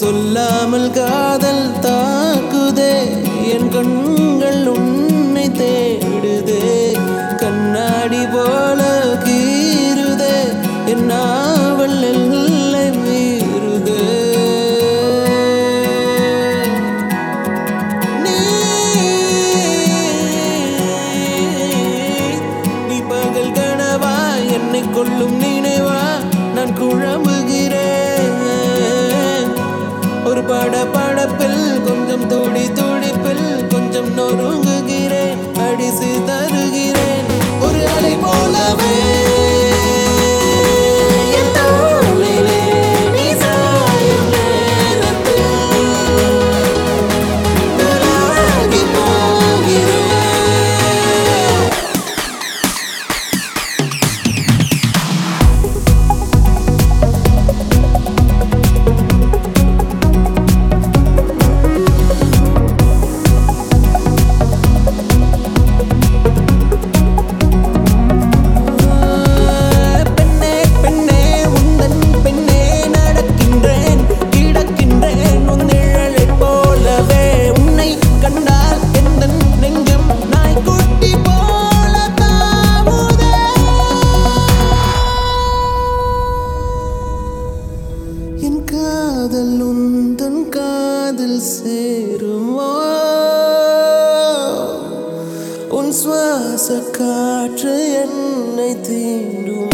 சொல்லாமல் காதல் தாக்குதே என் கண்கள் உன்னை தேடுதே. கண்ணாடி போல கீறுதே என் நாவல் எல்லை மீறுதே. நீ நீ பகல் கனவா என்னை கொள்ளும் நினைவா நான் குழம்புகிறேன் கொஞ்சம் துடி உன் சுவாச காற்று என்னை தீண்டும்?